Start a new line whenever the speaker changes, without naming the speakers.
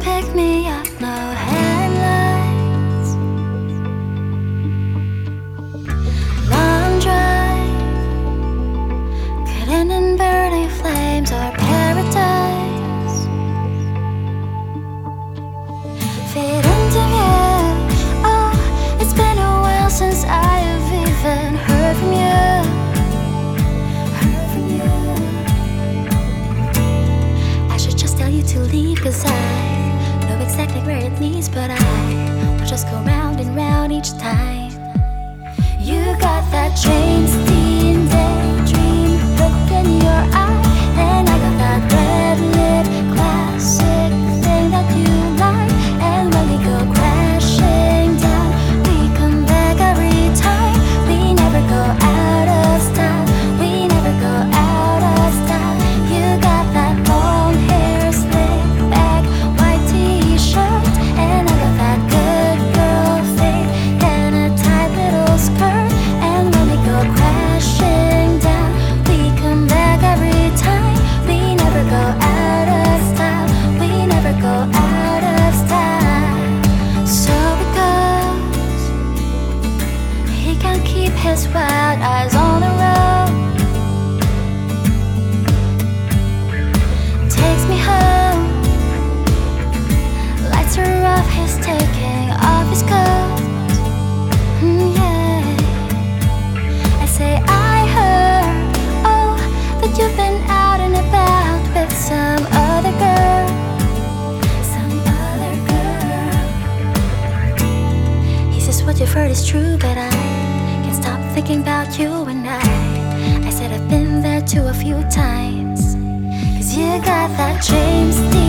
pick me up, no headlights. Long burning flames paradise. Into you. Oh, it's been a while since I have even heard from you. to cause I where it leads, but I will just go round and round each time. His wild eyes on the road. Takes me home. Lights are off, he's taking off his coat. Mm, yeah. I say, I heard, oh, you've been out and about with some other girl. Some other girl. He says, What you've heard is true, but I about you and I. I said, I've been there too a few times. Cause you got that James Dean.